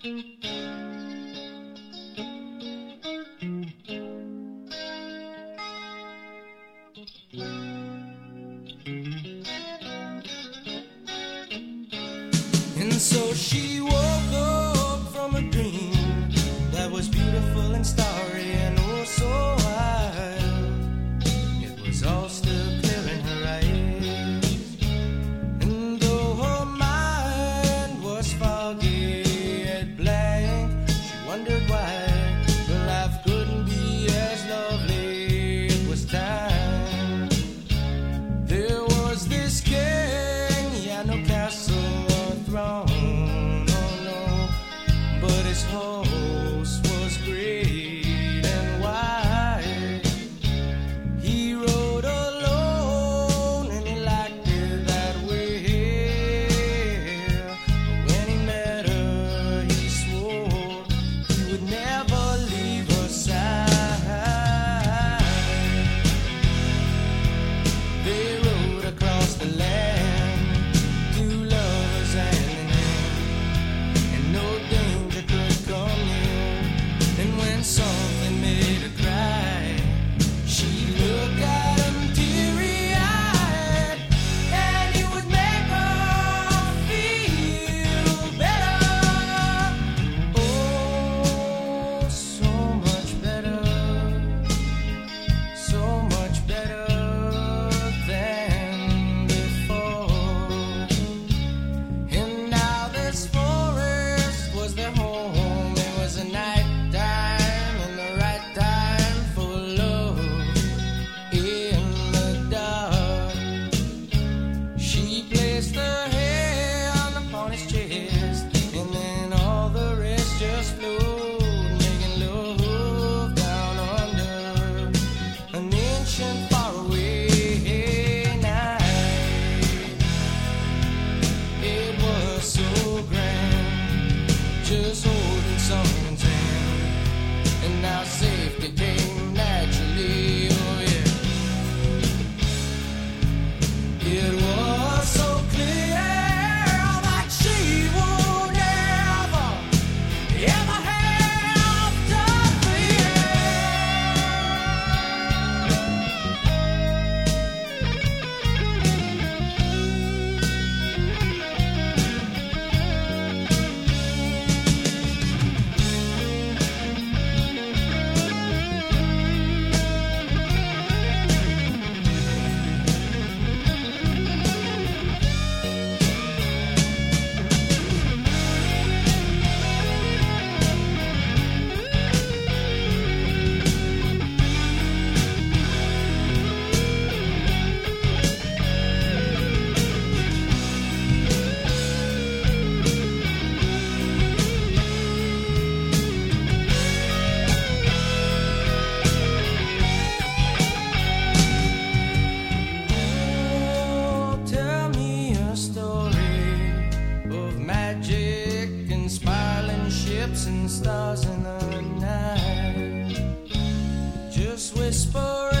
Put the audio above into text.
And so she Just whisper